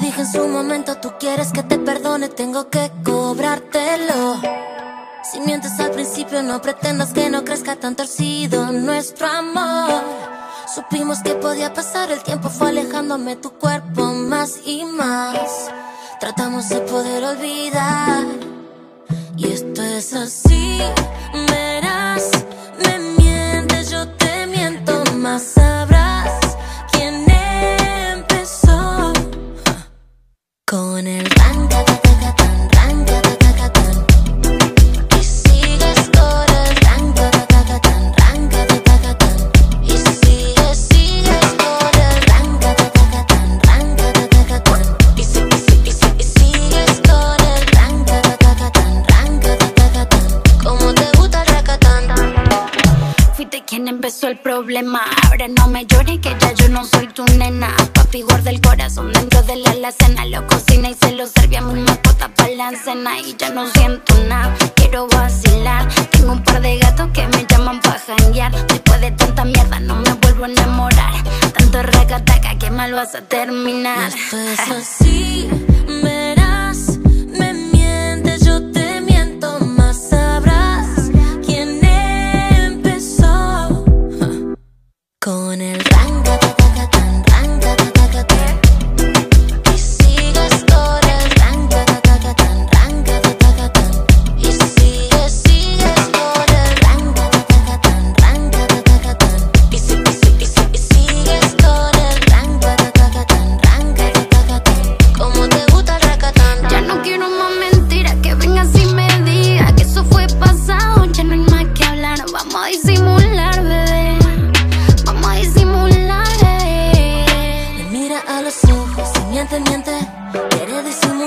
Dije en su momento, tú quieres que te perdone, tengo que cobrártelo. Si mientes al principio, no pretendas que no crezca tan torcido nuestro amor. Supimos que podía pasar, el tiempo fue alejándome tu cuerpo más y más. Tratamos de poder olvidar. Y esto es así, el problema. Ahora no me llores que ya yo no soy tu nena. Papi guarda el corazón dentro de la alacena. Lo cocina y se lo serve a mi mascota para la cena. Y ya no siento nada, quiero vacilar. Tengo un par de gatos que me llaman pa' janguear. Después de tanta mierda no me vuelvo a enamorar. Tanto racataca que mal vas a terminar. Esto es así, si miente. Quiere disimular